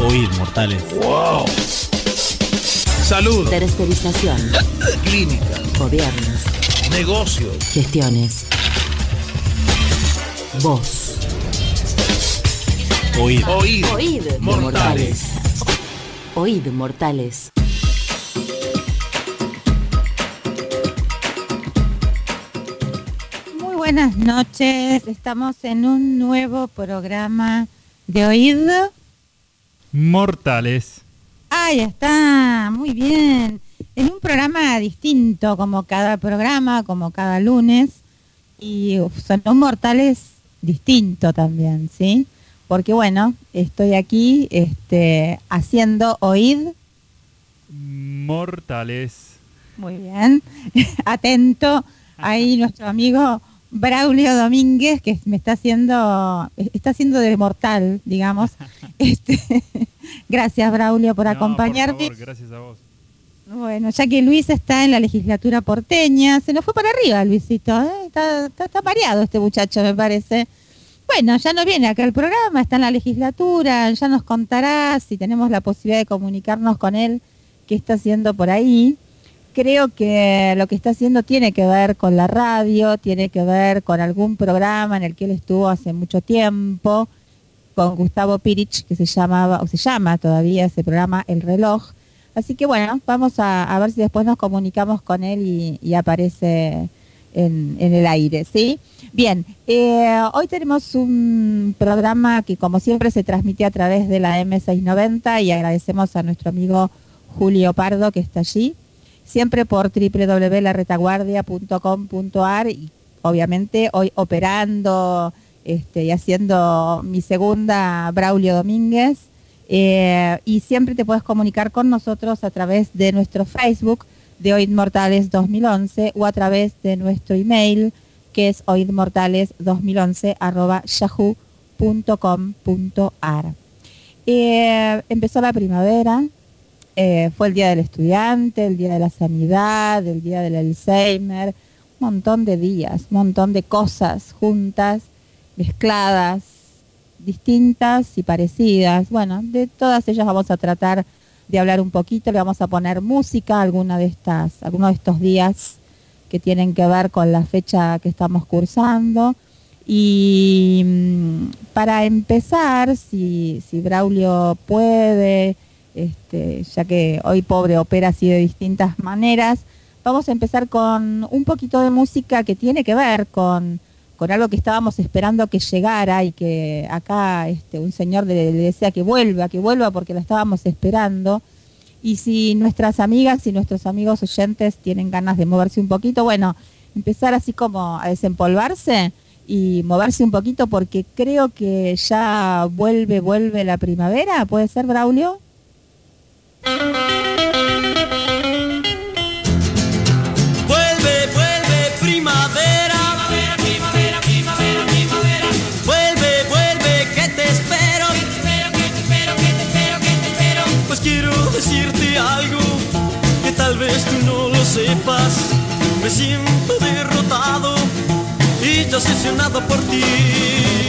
Oír, mortales. ¡Wow! Salud, Tercerización. clínica, Gobiernos. negocios. Gestiones. Voz. Oír. Oír, Oíd, mortales. Oíd, mortales. Buenas noches, estamos en un nuevo programa de oído. Mortales. Ahí está, muy bien. En un programa distinto, como cada programa, como cada lunes. Y uf, son un mortales distinto también, ¿sí? Porque bueno, estoy aquí este, haciendo oíd. Mortales. Muy bien. Atento. Ahí nuestro amigo Braulio Domínguez, que me está haciendo, está haciendo de mortal, digamos. Este, gracias, Braulio, por No, acompañarme. Por favor, gracias a vos. Bueno, ya que Luis está en la legislatura porteña, se nos fue para arriba, Luisito. ¿eh? Está, está, está mareado este muchacho, me parece. Bueno, ya no viene acá el programa, está en la legislatura, ya nos contará si tenemos la posibilidad de comunicarnos con él, qué está haciendo por ahí. Creo que lo que está haciendo tiene que ver con la radio, tiene que ver con algún programa en el que él estuvo hace mucho tiempo, con Gustavo Pirich, que se llamaba, o se llama todavía ese programa El Reloj. Así que bueno, vamos a, ver si después nos comunicamos con él y, y aparece en, en el aire, ¿sí? Bien, eh, hoy tenemos un programa que como siempre se transmite a través de la M690 y agradecemos a nuestro amigo Julio Pardo que está allí, siempre por www.laretaguardia.com.ar y obviamente hoy operando este, y haciendo mi segunda Braulio Domínguez. Eh, y siempre te puedes comunicar con nosotros a través de nuestro Facebook de Oid Mortales 2011 o a través de nuestro email que es oidmortales2011 arroba yahoo.com.ar. Eh, empezó la primavera, eh, fue el Día del Estudiante, el Día de la Sanidad, el Día del Alzheimer, un montón de días, un montón de cosas juntas, mezcladas, distintas y parecidas. Bueno, de todas ellas vamos a tratar de hablar un poquito, le vamos a poner música a alguna de estas, algunos de estos días que tienen que ver con la fecha que estamos cursando. Y mm, para empezar, si, si Braulio puede, este, ya que hoy pobre opera así de distintas maneras, vamos a empezar con un poquito de música que tiene que ver con, con algo que estábamos esperando que llegara y que acá este, un señor le, le desea que vuelva, que vuelva porque la estábamos esperando. Y si nuestras amigas y nuestros amigos oyentes tienen ganas de moverse un poquito, bueno, empezar así como a desempolvarse y moverse un poquito porque creo que ya vuelve, vuelve la primavera, ¿puede ser, Braulio? Me siento derrotado y yo obsesionado por ti.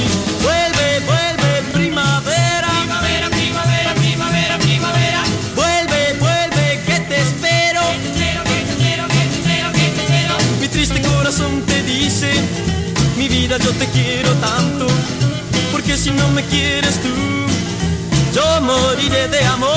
Mi vida yo te quiero tanto, porque si no me quieres tú, yo moriré de amor.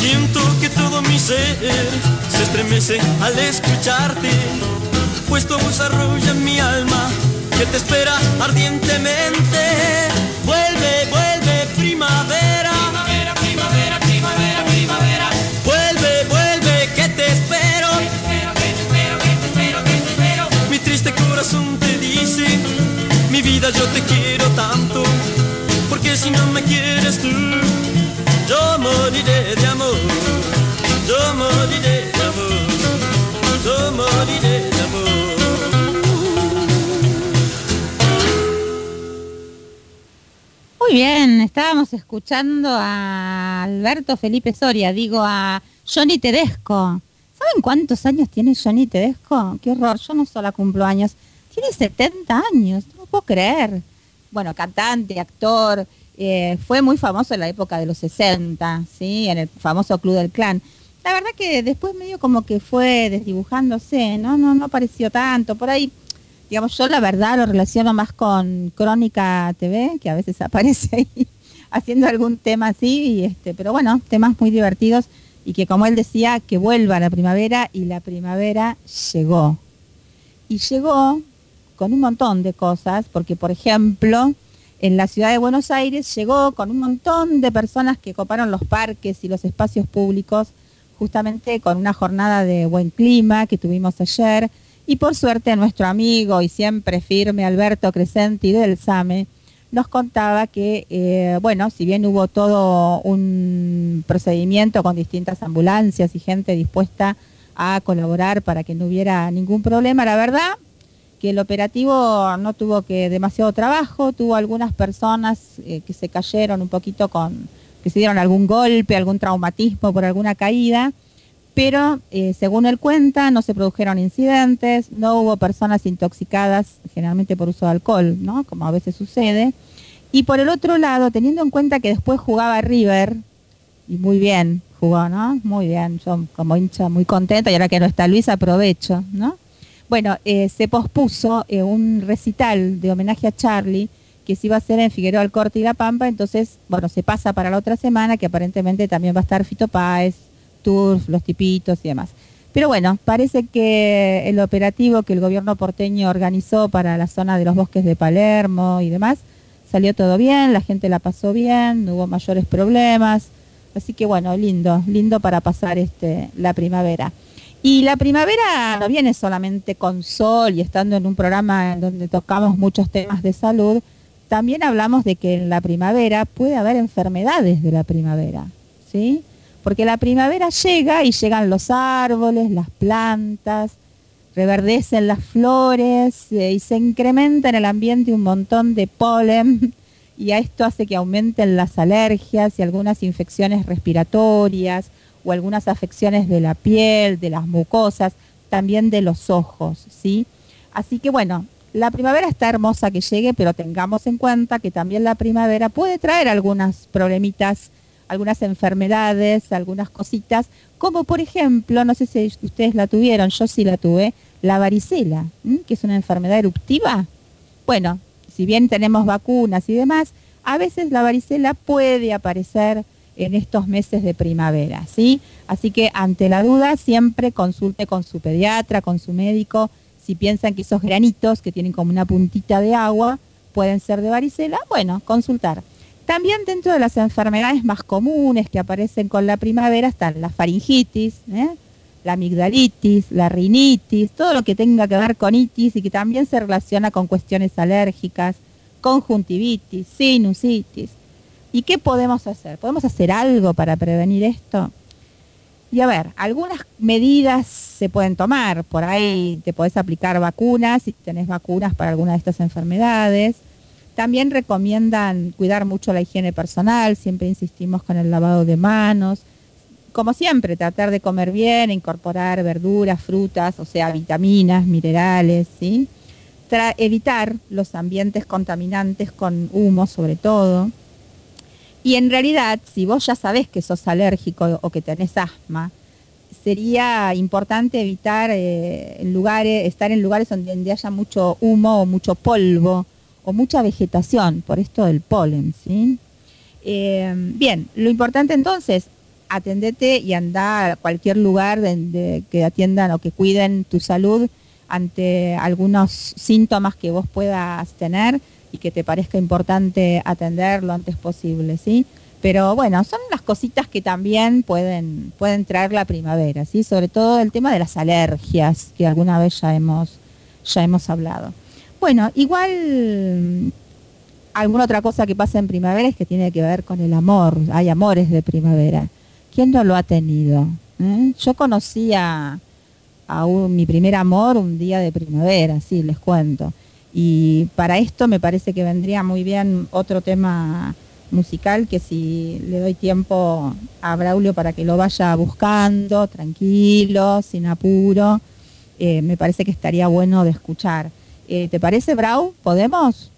Siento que todo mi ser se estremece al escucharte, pues tu voz arrolla mi alma que te espera ardientemente. Vuelve, vuelve, primavera. Primavera, primavera, primavera, primavera. Vuelve, vuelve, que te espero. Que te espero, que te espero, que te espero, que te espero. Mi triste corazón te dice, mi vida yo te quiero tanto, porque si no me quieres tú, yo moriré de amor. Yo moriré de amor. Yo moriré Muy bien, estábamos escuchando a Alberto Felipe Soria, digo a Johnny Tedesco. ¿Saben cuántos años tiene Johnny Tedesco? Qué horror, yo no solo cumplo años. Tiene 70 años, no puedo creer. Bueno, cantante, actor, eh, fue muy famoso en la época de los 60, ¿sí? En el famoso Club del Clan. La verdad que después medio como que fue desdibujándose, ¿no? No, no apareció tanto. Por ahí digamos, yo la verdad lo relaciono más con Crónica TV, que a veces aparece ahí haciendo algún tema así, este, pero bueno, temas muy divertidos y que como él decía, que vuelva la primavera y la primavera llegó. Y llegó con un montón de cosas, porque por ejemplo, en la ciudad de Buenos Aires llegó con un montón de personas que coparon los parques y los espacios públicos, justamente con una jornada de buen clima que tuvimos ayer, y por suerte nuestro amigo y siempre firme Alberto Crescenti del SAME nos contaba que, eh, bueno, si bien hubo todo un procedimiento con distintas ambulancias y gente dispuesta a colaborar para que no hubiera ningún problema, la verdad que el operativo no tuvo que demasiado trabajo, tuvo algunas personas eh, que se cayeron un poquito con, que se dieron algún golpe, algún traumatismo por alguna caída, pero eh, según él cuenta, no se produjeron incidentes, no hubo personas intoxicadas, generalmente por uso de alcohol, ¿no? Como a veces sucede. Y por el otro lado, teniendo en cuenta que después jugaba River, y muy bien jugó, ¿no? Muy bien, yo como hincha muy contenta, y ahora que no está Luis, aprovecho, ¿no? Bueno, eh, se pospuso eh, un recital de homenaje a Charlie, que se iba a hacer en Figueroa Corte y La Pampa, entonces, bueno, se pasa para la otra semana, que aparentemente también va a estar Fito Páez, tours, los tipitos y demás. Pero bueno, parece que el operativo que el gobierno porteño organizó para la zona de los bosques de Palermo y demás, salió todo bien, la gente la pasó bien, no hubo mayores problemas. Así que bueno, lindo, lindo para pasar este, la primavera. Y la primavera no viene solamente con sol y estando en un programa en donde tocamos muchos temas de salud, también hablamos de que en la primavera puede haber enfermedades de la primavera, ¿sí? Porque la primavera llega y llegan los árboles, las plantas, reverdecen las flores eh, y se incrementa en el ambiente un montón de polen y a esto hace que aumenten las alergias y algunas infecciones respiratorias o algunas afecciones de la piel, de las mucosas, también de los ojos, ¿sí? Así que bueno, la primavera está hermosa que llegue, pero tengamos en cuenta que también la primavera puede traer algunas problemitas algunas enfermedades, algunas cositas, como por ejemplo, no sé si ustedes la tuvieron, yo sí la tuve, la varicela, que es una enfermedad eruptiva. Bueno, si bien tenemos vacunas y demás, a veces la varicela puede aparecer en estos meses de primavera, ¿sí? Así que ante la duda siempre consulte con su pediatra, con su médico, si piensan que esos granitos que tienen como una puntita de agua pueden ser de varicela, bueno, consultar. También dentro de las enfermedades más comunes que aparecen con la primavera están la faringitis, ¿eh? la amigdalitis, la rinitis, todo lo que tenga que ver con itis y que también se relaciona con cuestiones alérgicas, conjuntivitis, sinusitis. ¿Y qué podemos hacer? ¿Podemos hacer algo para prevenir esto? Y a ver, algunas medidas se pueden tomar. Por ahí te podés aplicar vacunas si tenés vacunas para alguna de estas enfermedades. También recomiendan cuidar mucho la higiene personal, siempre insistimos con el lavado de manos. Como siempre, tratar de comer bien, incorporar verduras, frutas, o sea, vitaminas, minerales, ¿sí? evitar los ambientes contaminantes con humo sobre todo. Y en realidad, si vos ya sabés que sos alérgico o que tenés asma, sería importante evitar eh, lugares, estar en lugares donde haya mucho humo o mucho polvo, o mucha vegetación por esto del polen, ¿sí? Eh, bien, lo importante entonces, atendete y anda a cualquier lugar donde, que atiendan o que cuiden tu salud ante algunos síntomas que vos puedas tener y que te parezca importante atender lo antes posible, ¿sí? Pero bueno, son las cositas que también pueden, pueden traer la primavera, ¿sí? Sobre todo el tema de las alergias, que alguna vez ya hemos, ya hemos hablado. Bueno, igual alguna otra cosa que pasa en primavera es que tiene que ver con el amor. Hay amores de primavera. ¿Quién no lo ha tenido? ¿Eh? Yo conocí a, mi primer amor un día de primavera, sí, les cuento. Y para esto me parece que vendría muy bien otro tema musical que si le doy tiempo a Braulio para que lo vaya buscando, tranquilo, sin apuro, eh, me parece que estaría bueno de escuchar. Eh, ¿Te parece, Brau? ¿Podemos?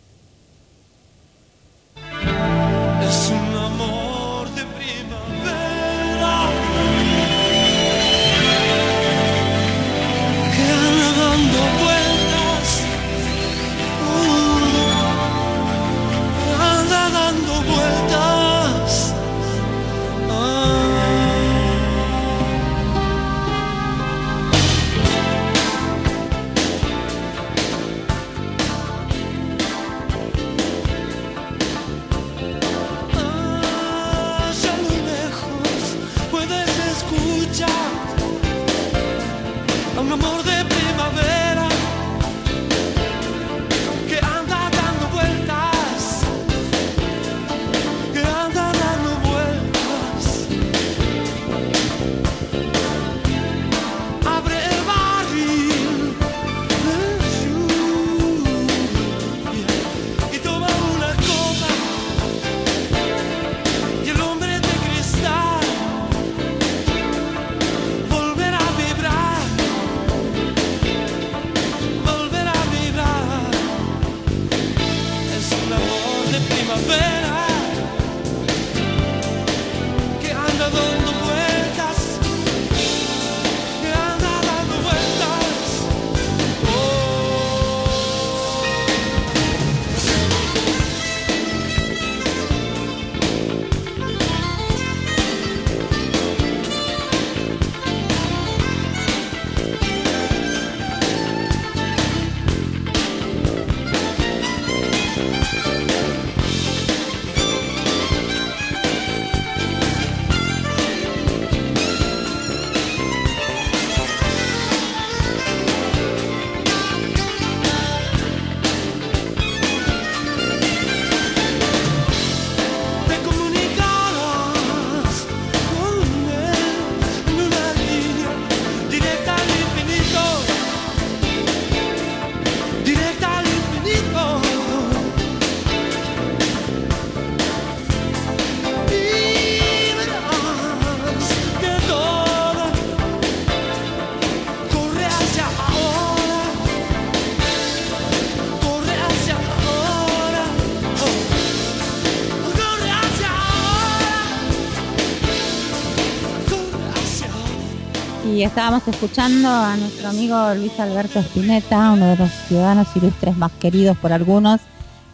Estábamos escuchando a nuestro amigo Luis Alberto Spinetta, uno de los ciudadanos ilustres más queridos por algunos,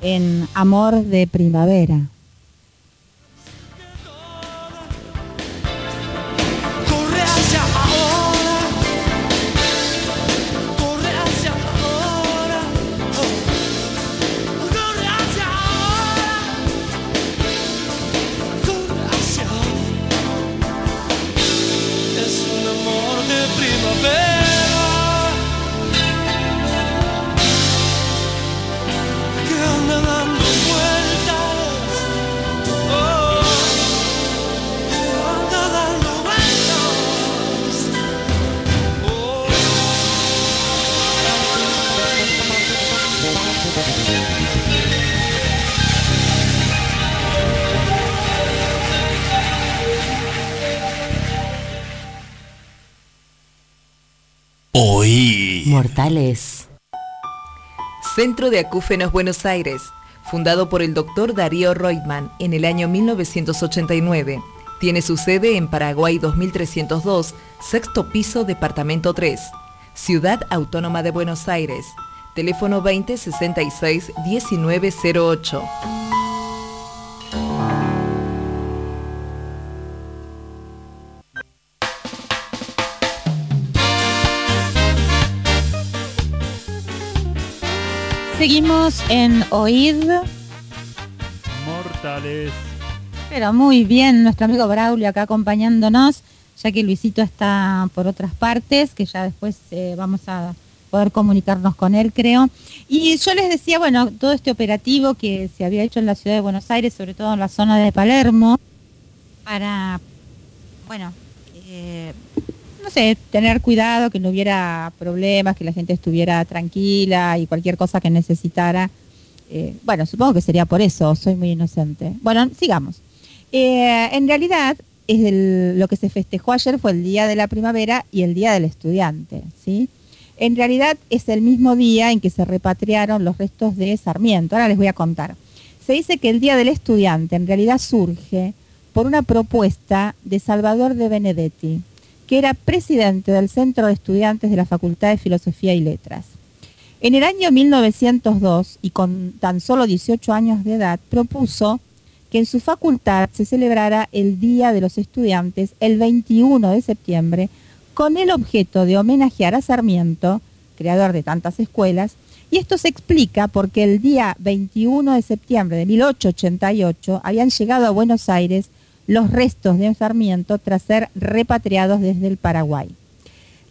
en Amor de Primavera. Oí. Mortales. Centro de Acúfenos Buenos Aires, fundado por el doctor Darío Reutemann en el año 1989. Tiene su sede en Paraguay 2302, sexto piso, departamento 3. Ciudad Autónoma de Buenos Aires. Teléfono 2066 1908. Seguimos en Oíd, Mortales. pero muy bien, nuestro amigo Braulio acá acompañándonos, ya que Luisito está por otras partes, que ya después eh, vamos a poder comunicarnos con él, creo. Y yo les decía, bueno, todo este operativo que se había hecho en la ciudad de Buenos Aires, sobre todo en la zona de Palermo, para, bueno, eh, no sé, tener cuidado, que no hubiera problemas, que la gente estuviera tranquila y cualquier cosa que necesitara. Eh, bueno, supongo que sería por eso, soy muy inocente. Bueno, sigamos. Eh, en realidad, es lo que se festejó ayer fue el Día de la Primavera y el Día del Estudiante, ¿sí? En realidad es el mismo día en que se repatriaron los restos de Sarmiento. Ahora les voy a contar. Se dice que el Día del Estudiante en realidad surge por una propuesta de Salvador de Benedetti, que era presidente del Centro de Estudiantes de la Facultad de Filosofía y Letras. En el año 1902, y con tan solo 18 años de edad, propuso que en su facultad se celebrara el Día de los Estudiantes el 21 de septiembre con el objeto de homenajear a Sarmiento, creador de tantas escuelas, y esto se explica porque el día 21 de septiembre de 1888 habían llegado a Buenos Aires los restos de Sarmiento tras ser repatriados desde el Paraguay.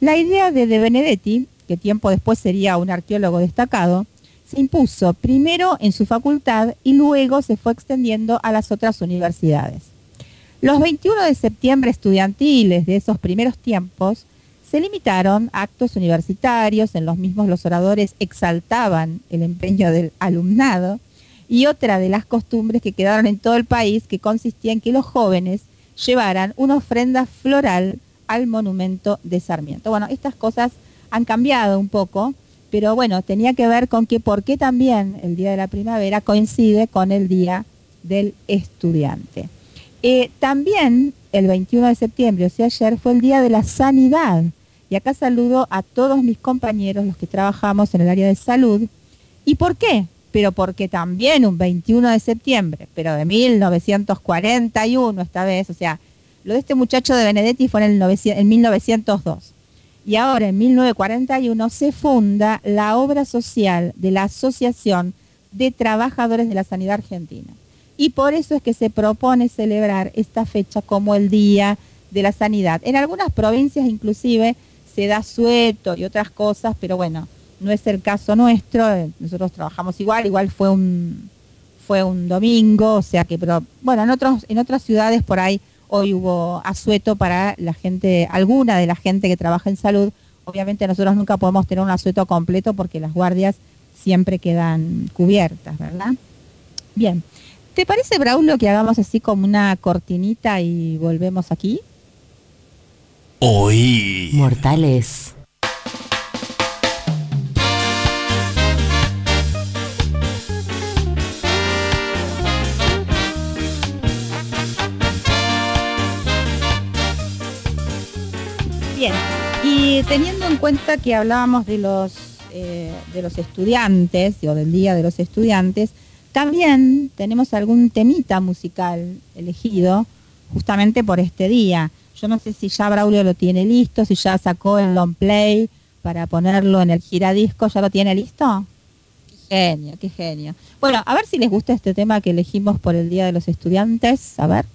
La idea de De Benedetti, que tiempo después sería un arqueólogo destacado, se impuso primero en su facultad y luego se fue extendiendo a las otras universidades. Los 21 de septiembre estudiantiles de esos primeros tiempos se limitaron a actos universitarios, en los mismos los oradores exaltaban el empeño del alumnado, y otra de las costumbres que quedaron en todo el país que consistía en que los jóvenes llevaran una ofrenda floral al monumento de Sarmiento. Bueno, estas cosas han cambiado un poco, pero bueno, tenía que ver con que por qué también el Día de la Primavera coincide con el Día del Estudiante. Eh, también el 21 de septiembre, o sea, ayer, fue el Día de la Sanidad. Y acá saludo a todos mis compañeros, los que trabajamos en el área de salud. ¿Y por qué? Pero porque también un 21 de septiembre, pero de 1941 esta vez, o sea, lo de este muchacho de Benedetti fue en, el 900 en 1902. Y ahora, en 1941, se funda la obra social de la Asociación de Trabajadores de la Sanidad Argentina. Y por eso es que se propone celebrar esta fecha como el Día de la Sanidad. En algunas provincias inclusive se da sueto y otras cosas, pero bueno, no es el caso nuestro, eh, nosotros trabajamos igual, igual fue un fue un domingo, o sea que pero bueno, en otros en otras ciudades por ahí hoy hubo asueto para la gente, alguna de la gente que trabaja en salud. Obviamente nosotros nunca podemos tener un asueto completo porque las guardias siempre quedan cubiertas, ¿verdad? Bien. ¿Te parece, Braulio, que hagamos así como una cortinita y volvemos aquí? Oí. Mortales. Bien, y teniendo en cuenta que hablábamos de los, eh, de los estudiantes, o del Día de los Estudiantes, también tenemos algún temita musical elegido justamente por este día. Yo no sé si ya Braulio lo tiene listo, si ya sacó el long play para ponerlo en el giradisco, ¿ya lo tiene listo? Qué genio, qué genio. Bueno, a ver si les gusta este tema que elegimos por el Día de los Estudiantes. A ver.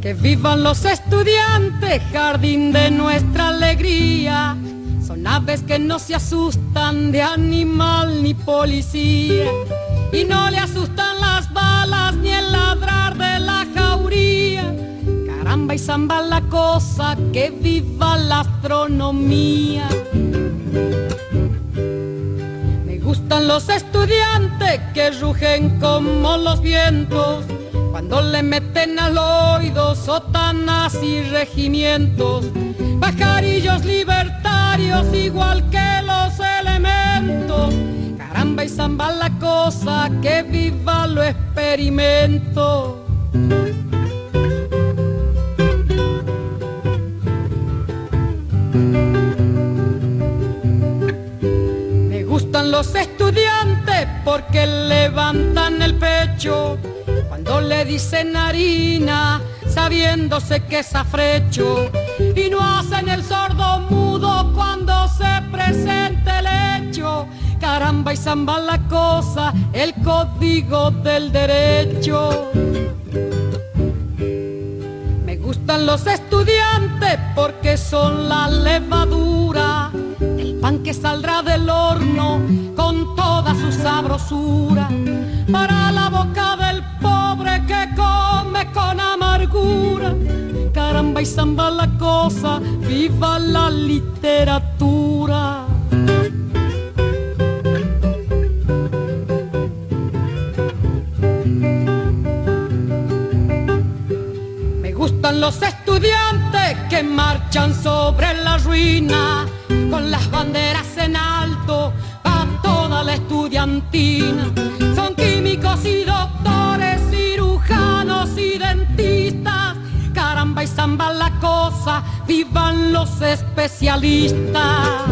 Que vivan los estudiantes, jardín de nuestra alegría. Son aves que no se asustan de animal ni policía. Y no le asustan las balas ni el ladrar de la jauría. Caramba y zamba la cosa, que viva la astronomía. Me gustan los estudiantes que rugen como los vientos cuando le meten al oído sotanas y regimientos, pajarillos libertarios igual que los elementos. Caramba y zamba la cosa, que viva lo experimento. Me gustan los estudiantes porque levantan el pecho le dicen harina, sabiéndose que es afrecho, y no hacen el sordo mudo cuando se presente el hecho. Caramba y zamba la cosa, el código del derecho. Me gustan los estudiantes porque son la levadura del pan que saldrá del horno con toda su sabrosura para la boca Caramba y samba la cosa, viva la literatura. Me gustan los estudiantes que marchan sobre la ruina con las banderas en alto a toda la estudiantina. Zamba la cosa, vivan los especialistas.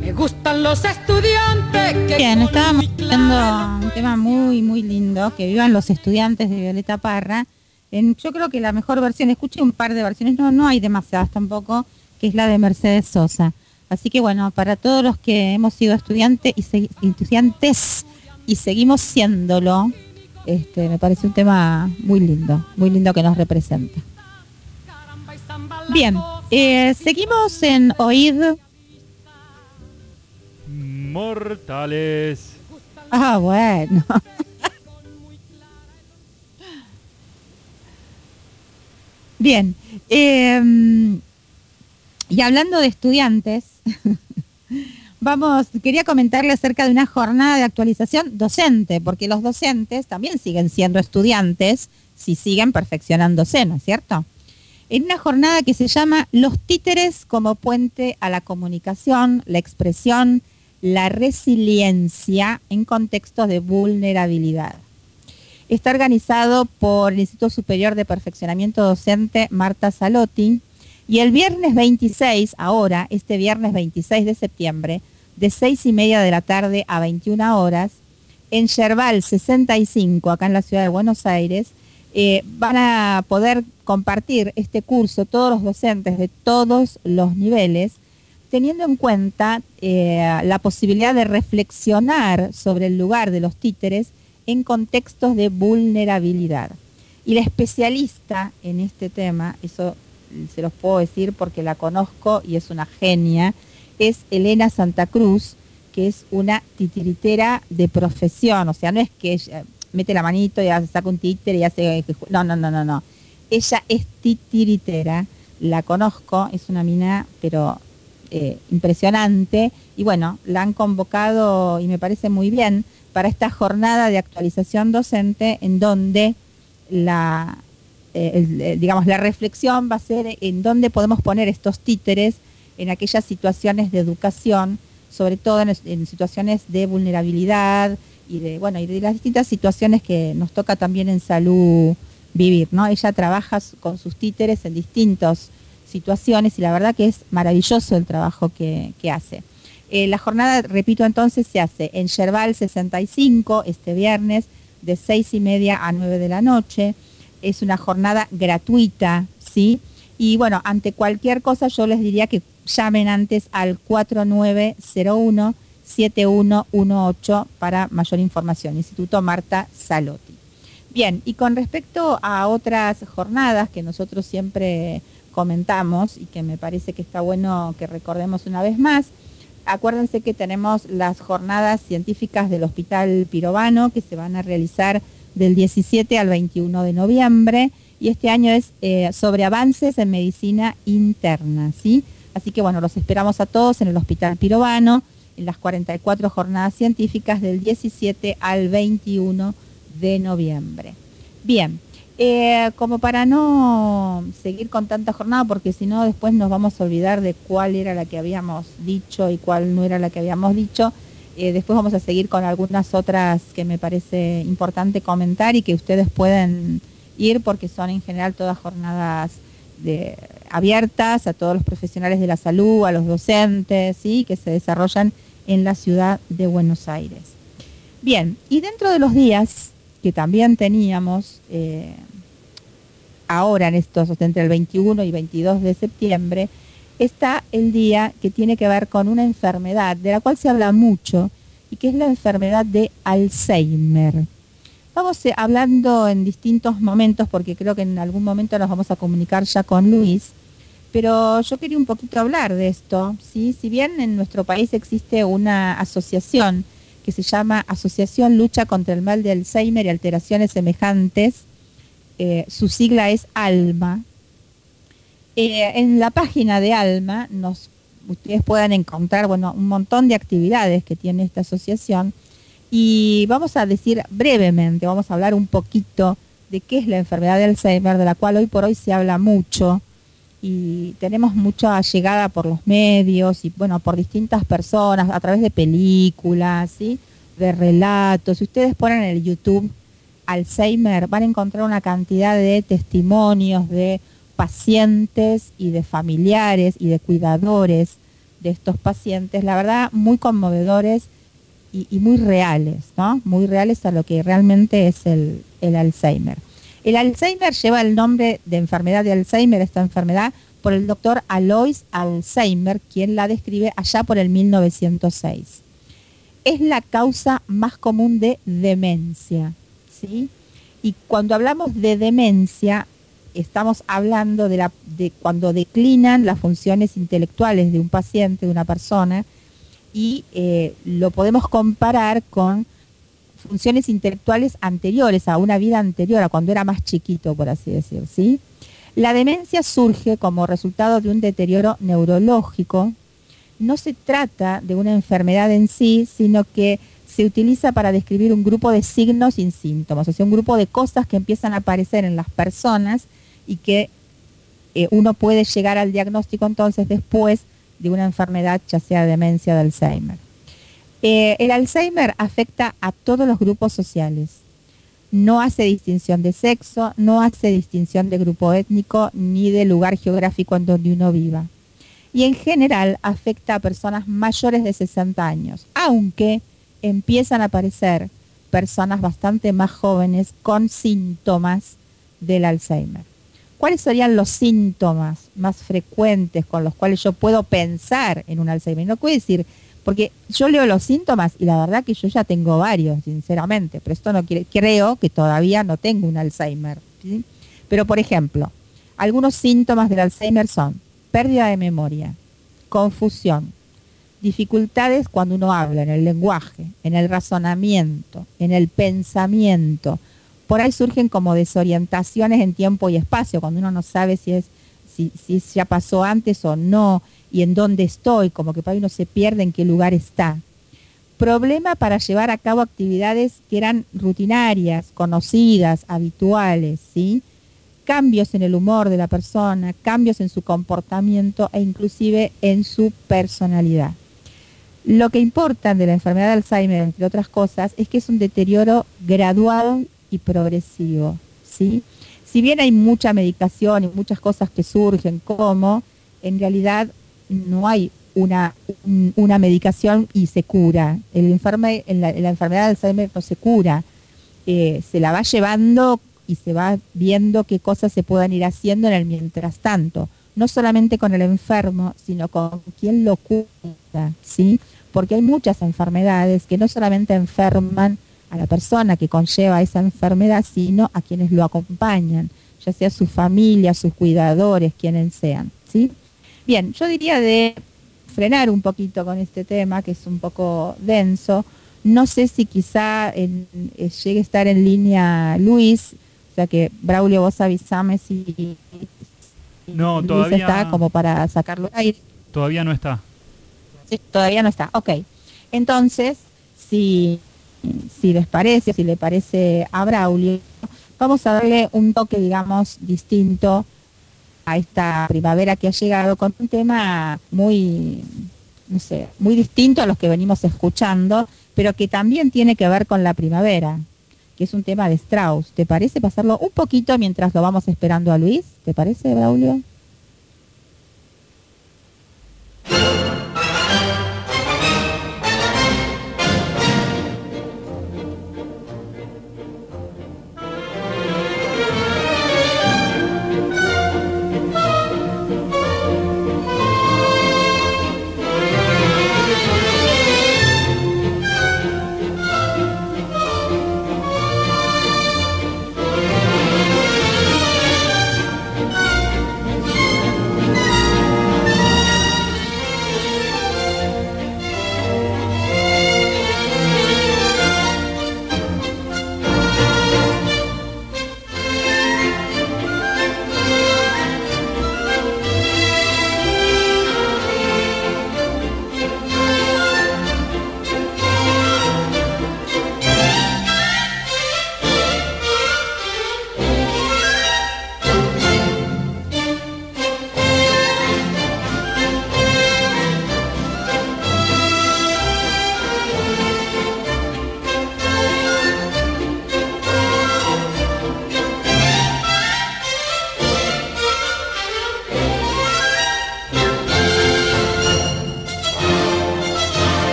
Me gustan los estudiantes que Bien, estábamos viendo un tema muy, muy lindo, que vivan los estudiantes de Violeta Parra. En, yo creo que la mejor versión, escuché un par de versiones, no, no hay demasiadas tampoco, que es la de Mercedes Sosa. Así que bueno, para todos los que hemos sido estudiantes y estudiantes y seguimos siéndolo, este, me parece un tema muy lindo, muy lindo que nos representa. Bien, eh, seguimos en Oíd. Mortales. Ah, bueno. Bien. eh, y hablando de estudiantes, vamos, quería comentarle acerca de una jornada de actualización docente, porque los docentes también siguen siendo estudiantes si siguen perfeccionándose, ¿no es cierto? En una jornada que se llama Los títeres como puente a la comunicación, la expresión, la resiliencia en contextos de vulnerabilidad. Está organizado por el Instituto Superior de Perfeccionamiento Docente Marta Salotti y el viernes 26, ahora, este viernes 26 de septiembre, de 6 y media de la tarde a 21 horas, en Yerbal 65, acá en la ciudad de Buenos Aires, eh, van a poder compartir este curso todos los docentes de todos los niveles, teniendo en cuenta eh, la posibilidad de reflexionar sobre el lugar de los títeres en contextos de vulnerabilidad. Y la especialista en este tema, eso se los puedo decir porque la conozco y es una genia, es Elena Santa Cruz, que es una titiritera de profesión, o sea, no es que ella mete la manito y saca un títere y hace... No, no, no, no, no. Ella es titiritera, la conozco, es una mina, pero eh, impresionante, y bueno, la han convocado y me parece muy bien para esta jornada de actualización docente en donde la, eh, eh, digamos, la reflexión va a ser en dónde podemos poner estos títeres en aquellas situaciones de educación, sobre todo en, situaciones de vulnerabilidad y de, bueno, y de las distintas situaciones que nos toca también en salud vivir, ¿no? Ella trabaja con sus títeres en distintas situaciones y la verdad que es maravilloso el trabajo que, hace. Eh, la jornada, repito entonces, se hace en Yerbal 65 este viernes de seis y media a 9 de la noche. Es una jornada gratuita, ¿sí? Y bueno, ante cualquier cosa yo les diría que llamen antes al 4901 7118 para mayor información. Instituto Marta Salotti. Bien, y con respecto a otras jornadas que nosotros siempre comentamos y que me parece que está bueno que recordemos una vez más, acuérdense que tenemos las jornadas científicas del Hospital Pirovano que se van a realizar del 17 al 21 de noviembre y este año es eh, sobre avances en medicina interna, ¿sí? Así que bueno, los esperamos a todos en el Hospital Pirovano en las 44 jornadas científicas del 17 al 21 de noviembre. Bien, eh, como para no seguir con tanta jornada, porque si no después nos vamos a olvidar de cuál era la que habíamos dicho y cuál no era la que habíamos dicho, eh, después vamos a seguir con algunas otras que me parece importante comentar y que ustedes pueden ir porque son en general todas jornadas abiertas a todos los profesionales de la salud, a los docentes, ¿sí? que se desarrollan en la ciudad de Buenos Aires. Bien, y dentro de los días que también teníamos, eh, ahora en estos, entre el 21 y 22 de septiembre, está el día que tiene que ver con una enfermedad de la cual se habla mucho y que es la enfermedad de Alzheimer. Vamos eh, hablando en distintos momentos, porque creo que en algún momento nos vamos a comunicar ya con Luis, pero yo quería un poquito hablar de esto. ¿sí? Si bien en nuestro país existe una asociación que se llama Asociación Lucha contra el Mal de Alzheimer y Alteraciones Semejantes, eh, su sigla es ALMA. Eh, en la página de ALMA nos, ustedes puedan encontrar bueno, un montón de actividades que tiene esta asociación y vamos a decir brevemente, vamos a hablar un poquito de qué es la enfermedad de Alzheimer, de la cual hoy por hoy se habla mucho y tenemos mucha llegada por los medios y bueno, por distintas personas, a través de películas, ¿sí? de relatos. Si ustedes ponen en el YouTube Alzheimer, van a encontrar una cantidad de testimonios de pacientes y de familiares y de cuidadores de estos pacientes, la verdad, muy conmovedores y, muy reales, ¿no? Muy reales a lo que realmente es el, el Alzheimer. El Alzheimer lleva el nombre de enfermedad de Alzheimer, esta enfermedad, por el doctor Alois Alzheimer, quien la describe allá por el 1906. Es la causa más común de demencia, ¿sí? Y cuando hablamos de demencia, estamos hablando de, cuando declinan las funciones intelectuales de un paciente, de una persona, y eh, lo podemos comparar con funciones intelectuales anteriores, a una vida anterior, a cuando era más chiquito, por así decir, ¿sí? La demencia surge como resultado de un deterioro neurológico. No se trata de una enfermedad en sí, sino que se utiliza para describir un grupo de signos sin síntomas, o sea, un grupo de cosas que empiezan a aparecer en las personas y que eh, uno puede llegar al diagnóstico entonces después de una enfermedad, ya sea demencia de Alzheimer. Eh, el Alzheimer afecta a todos los grupos sociales. No hace distinción de sexo, no hace distinción de grupo étnico ni de lugar geográfico en donde uno viva. Y en general afecta a personas mayores de 60 años, aunque empiezan a aparecer personas bastante más jóvenes con síntomas del Alzheimer. ¿Cuáles serían los síntomas más frecuentes con los cuales yo puedo pensar en un Alzheimer? No puedo decir, porque yo leo los síntomas y la verdad que yo ya tengo varios, sinceramente, pero esto no quiere, creo que todavía no tengo un Alzheimer. Pero por ejemplo, algunos síntomas del Alzheimer son pérdida de memoria, confusión, dificultades cuando uno habla, en el lenguaje, en el razonamiento, en el pensamiento. Por ahí surgen como desorientaciones en tiempo y espacio, cuando uno no sabe si es si, ya pasó antes o no y en dónde estoy, como que para uno se pierde en qué lugar está. Problema para llevar a cabo actividades que eran rutinarias, conocidas, habituales, ¿sí? Cambios en el humor de la persona, cambios en su comportamiento e inclusive en su personalidad. Lo que importa de la enfermedad de Alzheimer, entre otras cosas, es que es un deterioro gradual y progresivo, ¿sí? Si bien hay mucha medicación y muchas cosas que surgen, como en realidad no hay una, una medicación y se cura. El enferme, en la, enfermedad de Alzheimer no se cura. Eh, se la va llevando y se va viendo qué cosas se puedan ir haciendo en el mientras tanto. No solamente con el enfermo, sino con quien lo cura, ¿sí? Porque hay muchas enfermedades que no solamente enferman a la persona que conlleva esa enfermedad, sino a quienes lo acompañan, ya sea su familia, sus cuidadores, quienes sean, ¿sí? Bien, yo diría de frenar un poquito con este tema, que es un poco denso. No sé si quizá en, eh, llegue a estar en línea Luis, o sea que Braulio, vos avisame si, no, Luis todavía, está como para sacarlo al aire. Todavía no está. Sí, todavía no está, ok. Entonces, si, si les parece, si le parece a Braulio, vamos a darle un toque, digamos, distinto a esta primavera que ha llegado con un tema muy, no sé, muy distinto a los que venimos escuchando, pero que también tiene que ver con la primavera, que es un tema de Strauss. ¿Te parece pasarlo un poquito mientras lo vamos esperando a Luis? ¿Te parece, Braulio?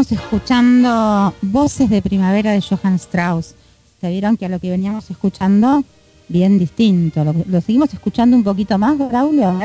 Estamos escuchando Voces de Primavera de Johann Strauss. ¿Se vieron que a lo que veníamos escuchando, bien distinto? ¿Lo, seguimos escuchando un poquito más, Braulio?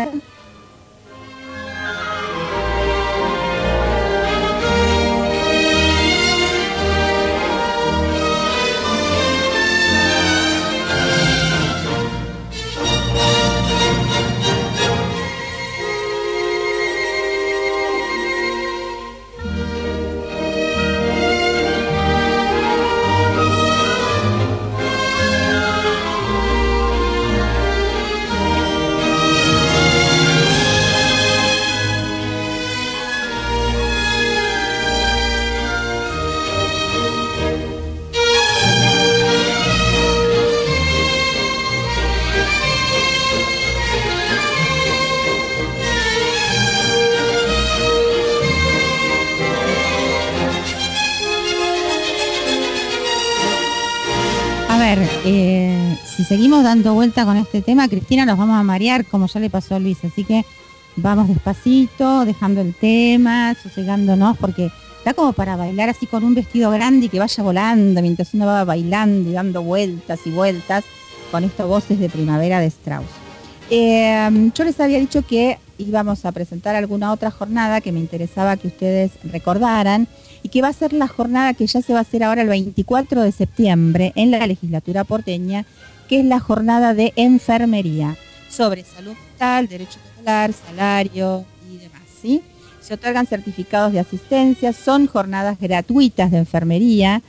Seguimos dando vuelta con este tema, Cristina, nos vamos a marear como ya le pasó a Luis, así que vamos despacito, dejando el tema, sosegándonos, porque está como para bailar así con un vestido grande y que vaya volando mientras uno va bailando y dando vueltas y vueltas con estas voces de primavera de Strauss. Eh, yo les había dicho que íbamos a presentar alguna otra jornada que me interesaba que ustedes recordaran y que va a ser la jornada que ya se va a hacer ahora el 24 de septiembre en la legislatura porteña, que es la jornada de enfermería sobre salud mental, derecho popular, salario y demás. ¿sí? Se otorgan certificados de asistencia, son jornadas gratuitas de enfermería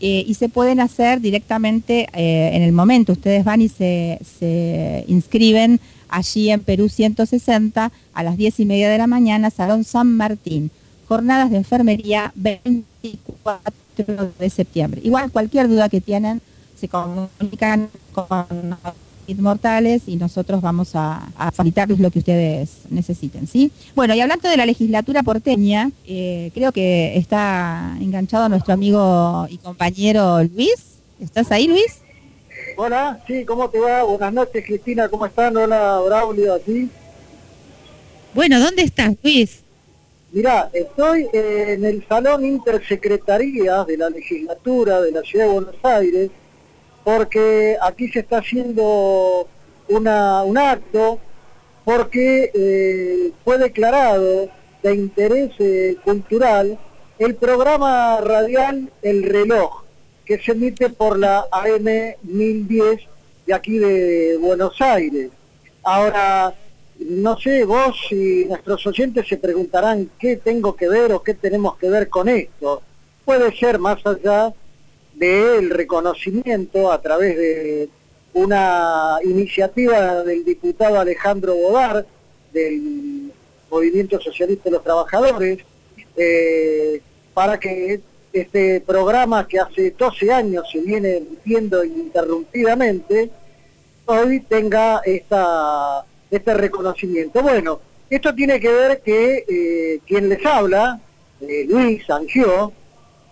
eh, y se pueden hacer directamente eh, en el momento. Ustedes van y se, se inscriben allí en Perú 160 a las 10 y media de la mañana, Salón San Martín. Jornadas de enfermería 24 de septiembre. Igual cualquier duda que tienen, se comunican con Inmortales y nosotros vamos a, a facilitarles lo que ustedes necesiten, ¿sí? Bueno, y hablando de la legislatura porteña, eh, creo que está enganchado nuestro amigo y compañero Luis. ¿Estás ahí, Luis? Hola, sí, ¿cómo te va? Buenas noches, Cristina, ¿cómo están? Hola, Braulio, aquí. Bueno, ¿dónde estás, Luis? Mirá, estoy eh, en el Salón Intersecretarías de la Legislatura de la Ciudad de Buenos Aires, porque aquí se está haciendo una, un acto, porque eh, fue declarado de interés eh, cultural el programa radial El Reloj, que se emite por la AM 1010 de aquí de Buenos Aires. Ahora, no sé, vos y nuestros oyentes se preguntarán qué tengo que ver o qué tenemos que ver con esto. Puede ser más allá del reconocimiento a través de una iniciativa del diputado Alejandro Bodar, del Movimiento Socialista de los Trabajadores, eh, para que este programa que hace 12 años se viene emitiendo ininterrumpidamente, hoy tenga esta, este reconocimiento. Bueno, esto tiene que ver que eh, quien les habla, eh, Luis Angió,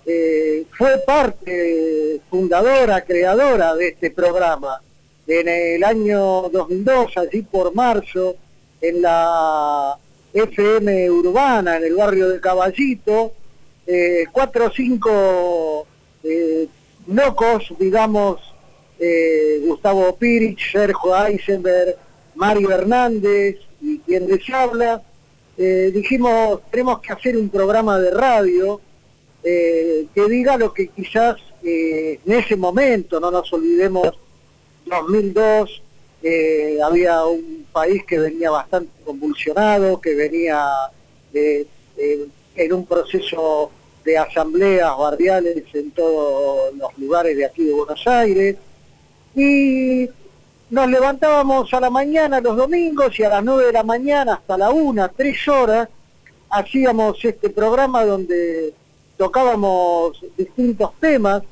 eh, fue parte fundadora, creadora de este programa. En el año 2002, allí por marzo, en la FM Urbana, en el barrio de Caballito, eh, cuatro o cinco eh, locos, digamos, Gustavo Pirich, Sergio Eisenberg, Mario Hernández y quien les habla, dijimos, tenemos que hacer un programa de radio eh, que diga lo que quizás eh, en ese momento, no nos olvidemos, 2002, eh, había un país que venía bastante convulsionado, que venía en un proceso de asambleas barriales en todos los lugares de aquí de Buenos Aires, y nos levantábamos a la mañana los domingos y a las 9 de la mañana hasta la 1, 3 horas, hacíamos este programa donde tocábamos distintos temas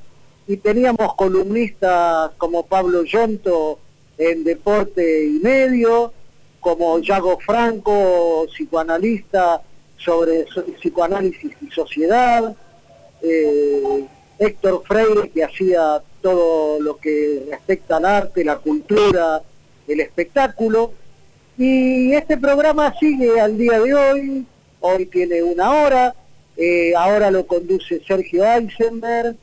y teníamos columnistas como Pablo Yonto en Deporte y Medio, como Yago Franco, psicoanalista sobre so- psicoanálisis y sociedad, eh, Héctor Freire que hacía todo lo que respecta al arte, la cultura, el espectáculo, y este programa sigue al día de hoy, hoy tiene una hora, eh, ahora lo conduce Sergio Eisenberg,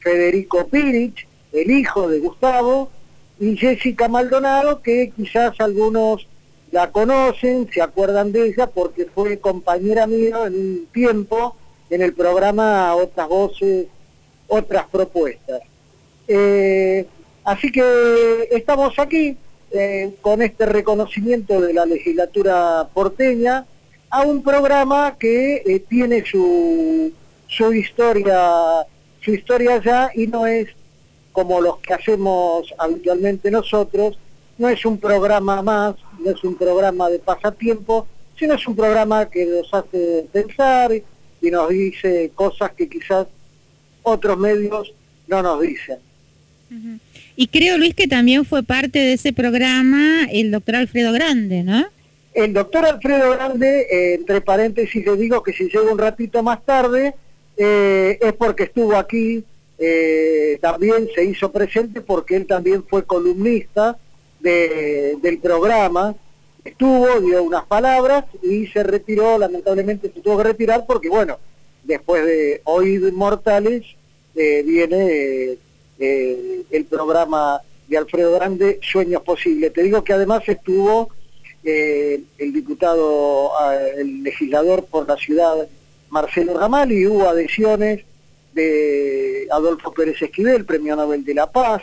Federico Pirich, el hijo de Gustavo, y Jessica Maldonado, que quizás algunos la conocen, se acuerdan de ella porque fue compañera mía en un tiempo en el programa Otras Voces, Otras Propuestas. Eh, así que estamos aquí eh, con este reconocimiento de la legislatura porteña a un programa que eh, tiene su, su historia su historia ya y no es como los que hacemos habitualmente nosotros, no es un programa más, no es un programa de pasatiempo, sino es un programa que nos hace pensar y nos dice cosas que quizás otros medios no nos dicen. Y creo, Luis, que también fue parte de ese programa el doctor Alfredo Grande, ¿no? El doctor Alfredo Grande, eh, entre paréntesis le digo que si llega un ratito más tarde, eh, es porque estuvo aquí, eh, también se hizo presente porque él también fue columnista del programa, estuvo, dio unas palabras y se retiró, lamentablemente se tuvo que retirar porque bueno, después de Oír Mortales viene el programa de Alfredo Grande, Sueños Posibles. Te digo que además estuvo el diputado, ah, el legislador por la ciudad Marcelo Ramal y hubo adhesiones de Adolfo Pérez Esquivel, Premio Nobel de la Paz,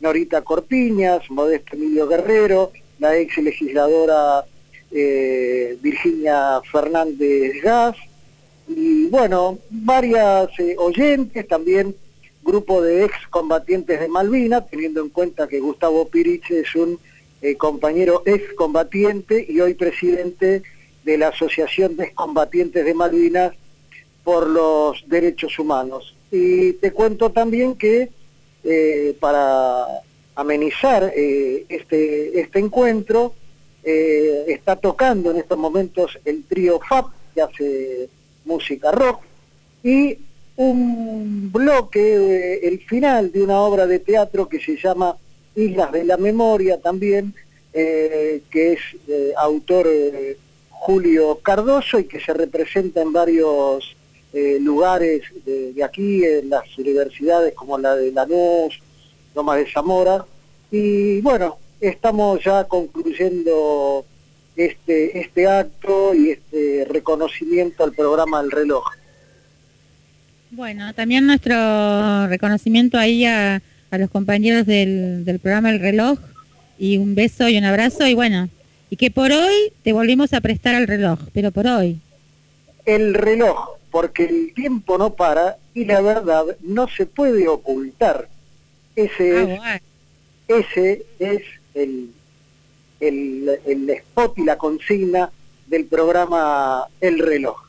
Norita Corpiñas, Modesto Emilio Guerrero, la ex legisladora eh, Virginia Fernández Gas, y bueno, varias eh, oyentes, también grupo de ex combatientes de Malvinas, teniendo en cuenta que Gustavo Pirich es un eh, compañero ex combatiente y hoy presidente de la Asociación de Excombatientes de Malvinas, por los derechos humanos. Y te cuento también que eh, para amenizar eh, este, este encuentro, eh, está tocando en estos momentos el trío FAP, que hace música rock, y un bloque, el final de una obra de teatro que se llama Islas de la Memoria también, que es autor Julio Cardoso y que se representa en varios eh, lugares de, aquí, en las universidades como la de Lanús, Loma de Zamora, y bueno, estamos ya concluyendo este, este acto y este reconocimiento al programa El Reloj. Bueno, también nuestro reconocimiento ahí a, a los compañeros del, del programa El Reloj y un beso y un abrazo y bueno, y que por hoy te volvimos a prestar al reloj, pero por hoy. El reloj, porque el tiempo no para y la verdad no se puede ocultar. Ese ah, es, ese es el, el, spot y la consigna del programa El Reloj.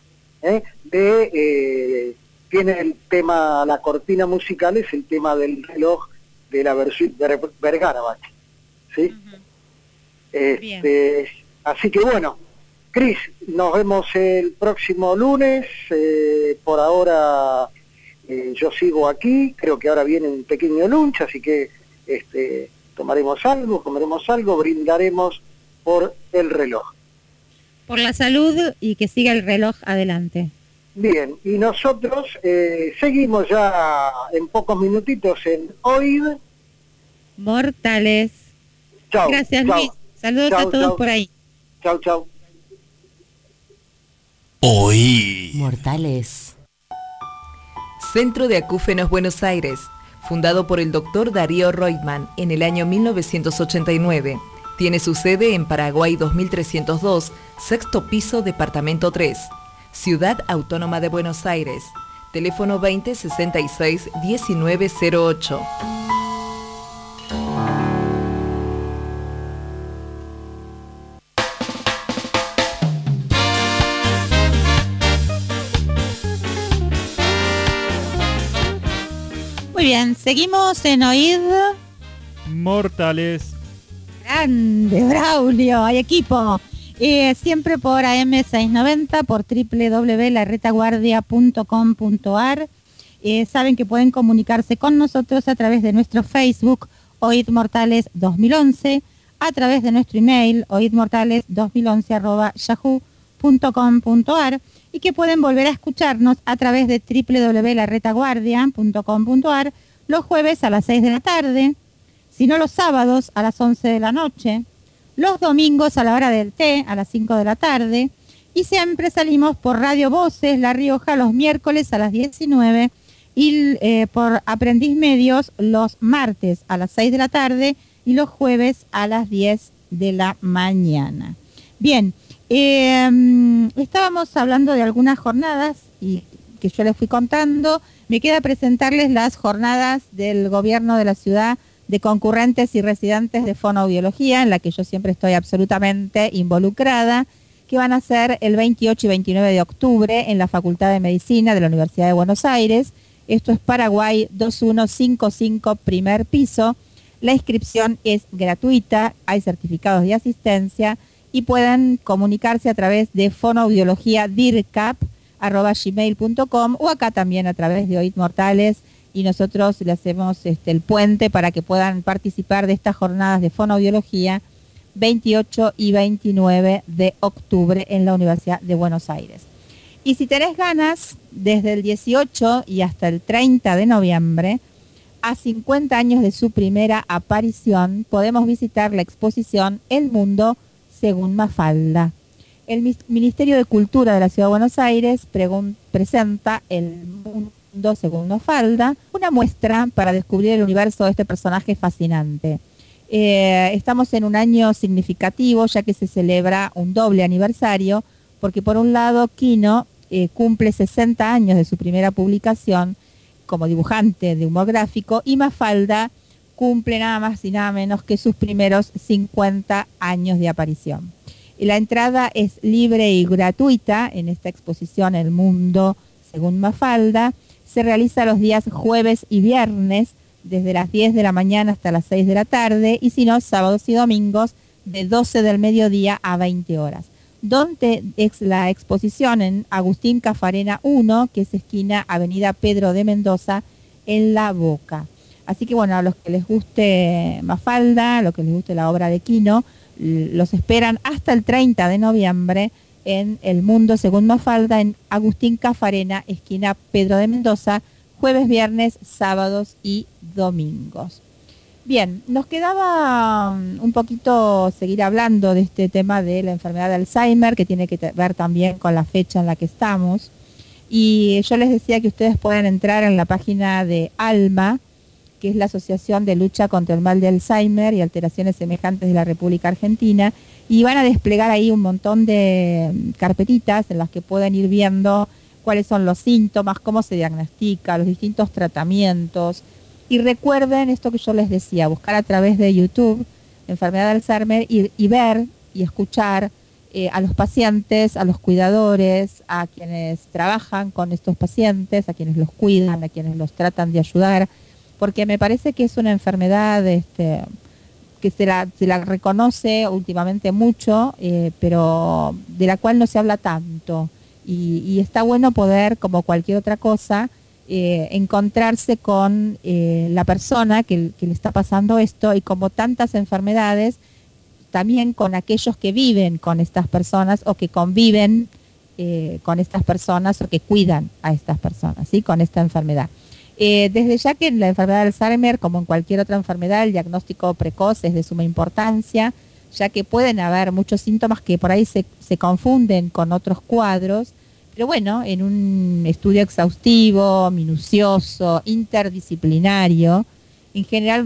¿eh? De, eh, tiene el tema, la cortina musical es el tema del reloj de la versión Vergara, ¿sí? este, así que bueno, Cris, nos vemos el próximo lunes. Eh, por ahora eh, yo sigo aquí, creo que ahora viene un pequeño lunch, así que este, tomaremos algo, comeremos algo, brindaremos por el reloj. Por la salud y que siga el reloj adelante. Bien, y nosotros eh, seguimos ya en pocos minutitos en OID. Mortales. Chao. Gracias Luis. Saludos a todos por ahí. Chao, chao. Hoy. Mortales. Centro de Acúfenos Buenos Aires, fundado por el doctor Darío Reutemann en el año 1989. Tiene su sede en Paraguay 2302, sexto piso, departamento 3, Ciudad Autónoma de Buenos Aires. Teléfono 2066 1908. Muy bien, seguimos en Oíd. Mortales. Grande, Braulio, hay equipo. Eh, siempre por AM690, por www.larretaguardia.com.ar. Eh, saben que pueden comunicarse con nosotros a través de nuestro Facebook, Oíd Mortales 2011, a través de nuestro email, oidmortales2011 yahoo.com.ar y que pueden volver a escucharnos a través de www.larretaguardia.com.ar los jueves a las 6 de la tarde, si no los sábados a las 11 de la noche, los domingos a la hora del té a las 5 de la tarde y siempre salimos por Radio Voces La Rioja los miércoles a las 19 y eh, por Aprendiz Medios los martes a las 6 de la tarde y los jueves a las 10 de la mañana. Bien, em, estábamos hablando de algunas jornadas y que yo les fui contando. Me queda presentarles las jornadas del gobierno de la ciudad de concurrentes y residentes de fonoaudiología, en la que yo siempre estoy absolutamente involucrada, que van a ser el 28 y 29 de octubre en la Facultad de Medicina de la Universidad de Buenos Aires. Esto es Paraguay 2155, primer piso. La inscripción es gratuita, hay certificados de asistencia y pueden comunicarse a través de fonoaudiología gmail.com o acá también a través de OIT Mortales y nosotros le hacemos este, el puente para que puedan participar de estas jornadas de fonoaudiología 28 y 29 de octubre en la Universidad de Buenos Aires. Y si tenés ganas, desde el 18 y hasta el 30 de noviembre, a 50 años de su primera aparición, podemos visitar la exposición El Mundo según Mafalda. El Ministerio de Cultura de la Ciudad de Buenos Aires presenta El Mundo según Mafalda, una muestra para descubrir el universo de este personaje fascinante. Eh, estamos en un año significativo ya que se celebra un doble aniversario, porque por un lado Kino eh, cumple 60 años de su primera publicación como dibujante de humor gráfico y Mafalda cumple nada más y nada menos que sus primeros 50 años de aparición. La entrada es libre y gratuita en esta exposición El Mundo según Mafalda. Se realiza los días jueves y viernes desde las 10 de la mañana hasta las 6 de la tarde y si no, sábados y domingos de 12 del mediodía a 20 horas donde es la exposición en Agustín Cafarena 1, que es esquina Avenida Pedro de Mendoza, en La Boca. Así que bueno, a los que les guste Mafalda, a los que les guste la obra de Quino, los esperan hasta el 30 de noviembre en El Mundo según Mafalda, en Agustín Cafarena, esquina Pedro de Mendoza, jueves, viernes, sábados y domingos. Bien, nos quedaba um, un poquito seguir hablando de este tema de la enfermedad de Alzheimer, que tiene que ver también con la fecha en la que estamos. Y yo les decía que ustedes pueden entrar en la página de ALMA, que es la Asociación de Lucha contra el Mal de Alzheimer y Alteraciones Semejantes de la República Argentina, y van a desplegar ahí un montón de um, carpetitas en las que pueden ir viendo cuáles son los síntomas, cómo se diagnostica, los distintos tratamientos, y recuerden esto que yo les decía, buscar a través de YouTube enfermedad de Alzheimer y, ver y escuchar eh, a los pacientes, a los cuidadores, a quienes trabajan con estos pacientes, a quienes los cuidan, a quienes los tratan de ayudar, porque me parece que es una enfermedad este, que se la, se la reconoce últimamente mucho, eh, pero de la cual no se habla tanto. y está bueno poder, como cualquier otra cosa, eh, encontrarse con eh, la persona que, le está pasando esto y como tantas enfermedades, también con aquellos que viven con estas personas o que conviven con estas personas o que cuidan a estas personas, ¿sí? con esta enfermedad. Desde ya que en la enfermedad de Alzheimer, como en cualquier otra enfermedad, el diagnóstico precoz es de suma importancia, ya que pueden haber muchos síntomas que por ahí se, confunden con otros cuadros pero bueno, en un estudio exhaustivo, minucioso, interdisciplinario, en general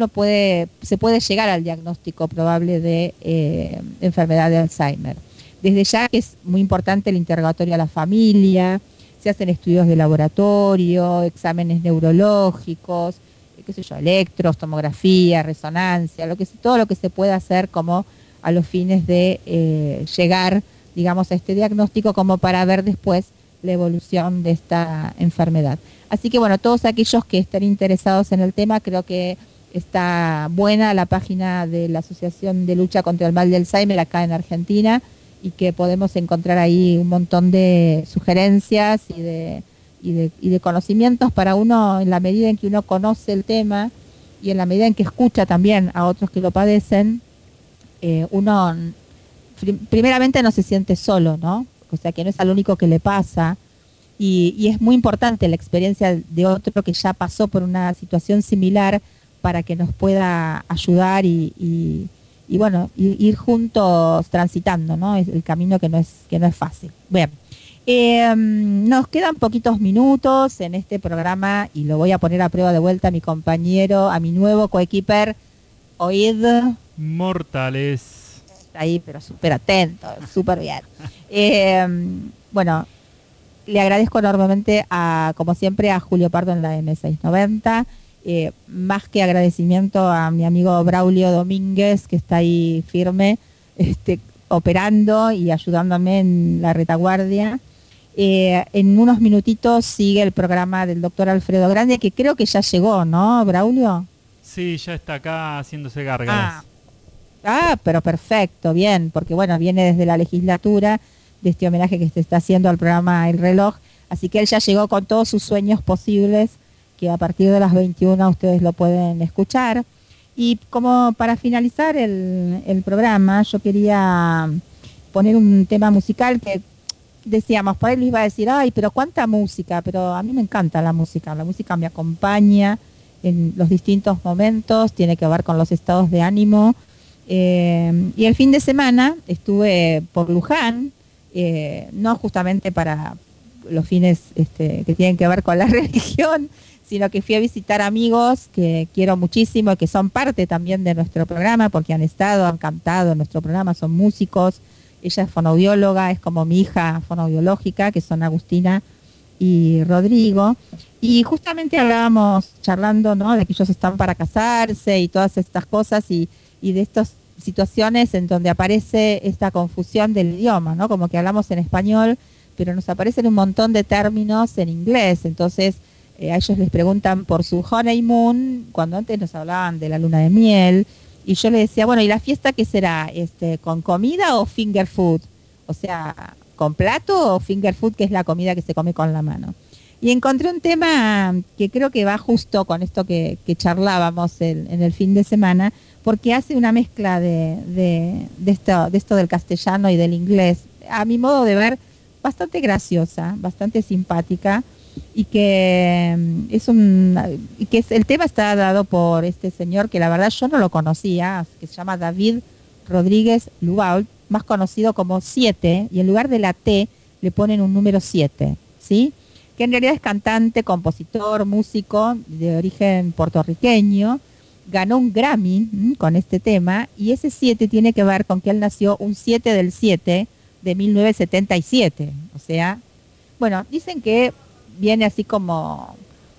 se puede llegar al diagnóstico probable de eh, enfermedad de Alzheimer. Desde ya que es muy importante el interrogatorio a la familia, se hacen estudios de laboratorio, exámenes neurológicos, qué sé yo, electros, tomografía, resonancia, todo lo que se pueda hacer como a los fines de eh, llegar, digamos, a este diagnóstico como para ver después la evolución de esta enfermedad. Así que bueno, todos aquellos que estén interesados en el tema, creo que está buena la página de la Asociación de Lucha contra el Mal de Alzheimer acá en Argentina y que podemos encontrar ahí un montón de sugerencias y de, y de, conocimientos para uno en la medida en que uno conoce el tema y en la medida en que escucha también a otros que lo padecen, eh, uno primeramente no se siente solo, ¿no? o sea que no es al único que le pasa. Y, es muy importante la experiencia de otro que ya pasó por una situación similar para que nos pueda ayudar y, bueno, ir juntos transitando, ¿no? Es el camino que no es, que no es fácil. Bien. Em, nos quedan poquitos minutos en este programa y lo voy a poner a prueba de vuelta a mi compañero, a mi nuevo coequiper, Oid. Mortales. Está ahí, pero súper atento, súper bien. Em, bueno, le agradezco enormemente a, como siempre, a Julio Pardo en la M690. Eh, más que agradecimiento a mi amigo Braulio Domínguez, que está ahí firme, este, operando y ayudándome en la retaguardia. Eh, en unos minutitos sigue el programa del doctor Alfredo Grande, que creo que ya llegó, ¿no, Braulio? Sí, ya está acá haciéndose gárgaras. Ah. ah, pero perfecto, bien, porque bueno, viene desde la legislatura de este homenaje que se está haciendo al programa El Reloj, así que él ya llegó con todos sus sueños posibles, que a partir de las 21 ustedes lo pueden escuchar. Y como para finalizar el, programa, yo quería poner un tema musical que decíamos, por ahí lo iba a decir, ay, pero cuánta música, pero a mí me encanta la música, la música me acompaña en los distintos momentos, tiene que ver con los estados de ánimo. Eh, y el fin de semana estuve por Luján, eh, no justamente para los fines este, que tienen que ver con la religión, sino que fui a visitar amigos que quiero muchísimo, que son parte también de nuestro programa, porque han estado, han cantado en nuestro programa, son músicos, ella es fonobióloga, es como mi hija fonobiológica, que son Agustina y Rodrigo. Y justamente hablábamos charlando, ¿no? De que ellos están para casarse y todas estas cosas y, de estas situaciones en donde aparece esta confusión del idioma, ¿no? Como que hablamos en español, pero nos aparecen un montón de términos en inglés. Entonces, eh, a ellos les preguntan por su honeymoon, cuando antes nos hablaban de la luna de miel, y yo le decía, bueno, ¿y la fiesta qué será? Este, ¿Con comida o finger food? O sea, ¿con plato o finger food, que es la comida que se come con la mano? Y encontré un tema que creo que va justo con esto que, charlábamos en el fin de semana, porque hace una mezcla de, de, esto, de esto del castellano y del inglés, a mi modo de ver, bastante graciosa, bastante simpática y que mm, es un y que el tema está dado por este señor que la verdad yo no lo conocía, que se llama David Rodríguez Lubault, más conocido como 7, y en lugar de la T le ponen un número 7, ¿sí? Que en realidad es cantante, compositor, músico de origen puertorriqueño, ganó un Grammy con este tema, y ese 7 tiene que ver con que él nació un 7 del 7 de 1977, o sea, bueno, dicen que viene así como,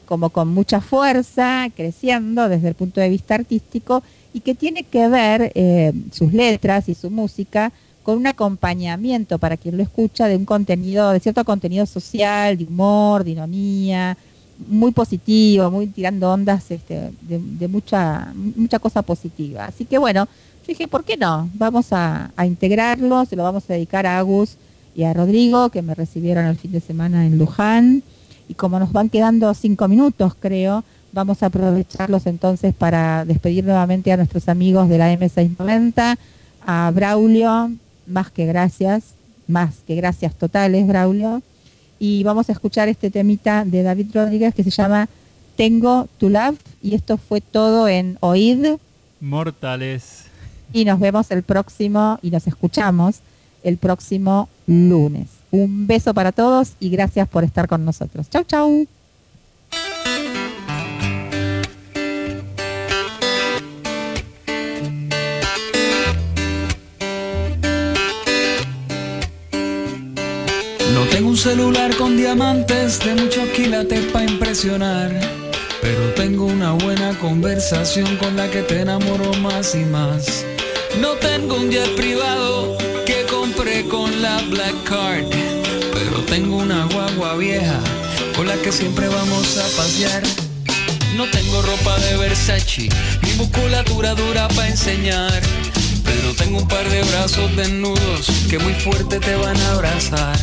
como con mucha fuerza, creciendo desde el punto de vista artístico y que tiene que ver eh, sus letras y su música con un acompañamiento para quien lo escucha de un contenido, de cierto contenido social, de humor, de ironía, muy positivo, muy tirando ondas este, de, mucha, mucha cosa positiva. Así que bueno, yo dije, ¿por qué no? Vamos a, a integrarlo, se lo vamos a dedicar a Agus y a Rodrigo, que me recibieron el fin de semana en Luján y como nos van quedando cinco minutos, creo, vamos a aprovecharlos entonces para despedir nuevamente a nuestros amigos de la M690, a Braulio, más que gracias, más que gracias totales, Braulio. Y vamos a escuchar este temita de David Rodríguez que se llama Tengo tu Love. Y esto fue todo en Oíd. Mortales. Y nos vemos el próximo y nos escuchamos el próximo lunes. Un beso para todos y gracias por estar con nosotros. Chau, chau. No tengo un celular con diamantes de muchos quilates para impresionar, pero tengo una buena conversación con la que te enamoro más y más. No tengo un jet privado que compré con la Black Card, vieja con la que siempre vamos a pasear. No tengo ropa de Versace, ni musculatura dura para enseñar, pero tengo un par de brazos desnudos que muy fuerte te van a abrazar.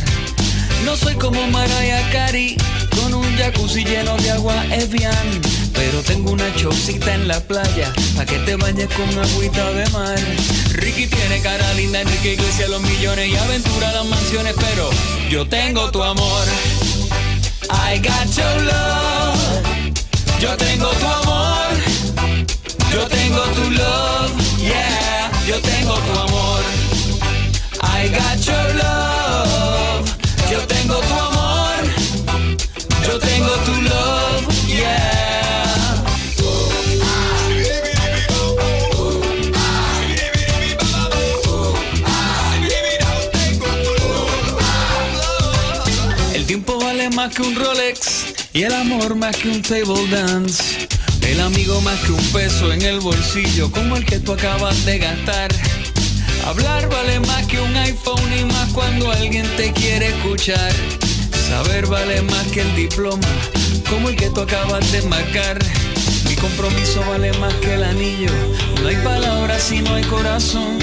No soy como Mariah Carey con un jacuzzi lleno de agua Evian. Pero tengo una chocita en la playa, pa' que te bañes con agüita de mar. Ricky tiene cara linda, Enrique Iglesias los millones y aventura las mansiones, pero yo tengo tu amor. I got your love. Yo tengo tu amor. Yo tengo tu love. Yeah, yo tengo tu amor. I got your love. Yo tengo tu amor. Yo tengo tu love. Más que un Rolex y el amor más que un table dance. El amigo más que un peso en el bolsillo como el que tú acabas de gastar. Hablar vale más que un iPhone y más cuando alguien te quiere escuchar. Saber vale más que el diploma como el que tú acabas de marcar. Mi compromiso vale más que el anillo. No hay palabras si no hay corazón.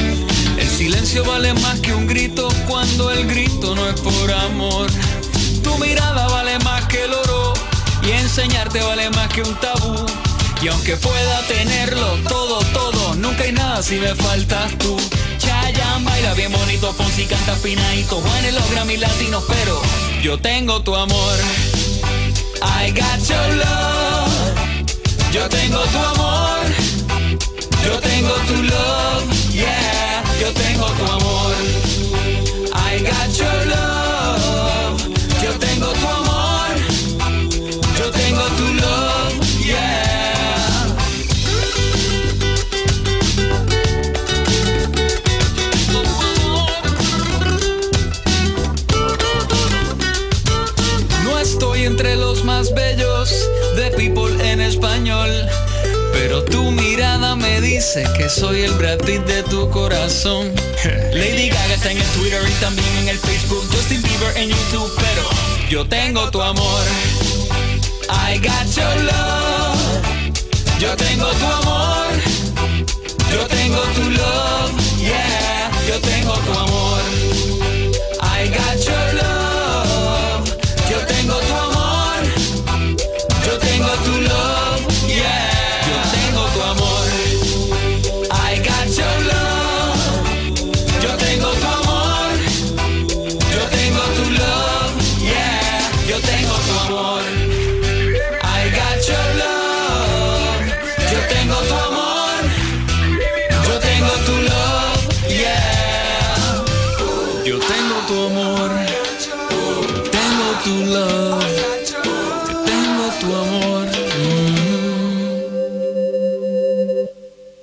El silencio vale más que un grito cuando el grito no es por amor. Tu mirada vale más que el oro y enseñarte vale más que un tabú. Y aunque pueda tenerlo todo, todo, nunca hay nada si me faltas tú. Chayanne baila bien bonito, Fonsi canta finadito, Juan en los Grammy latinos, pero yo tengo tu amor. I got your love. Yo tengo tu amor. Yo tengo tu love. Yeah, yo tengo tu amor. I got your love. Tengo tu. Pero tu mirada me dice que soy el Brad Pitt de tu corazón. Lady Gaga está en el Twitter y también en el Facebook. Justin Bieber en YouTube, pero yo tengo tu amor. I got your love. Yo tengo tu amor. Yo tengo tu love. Yeah, yo tengo tu amor. I got your love.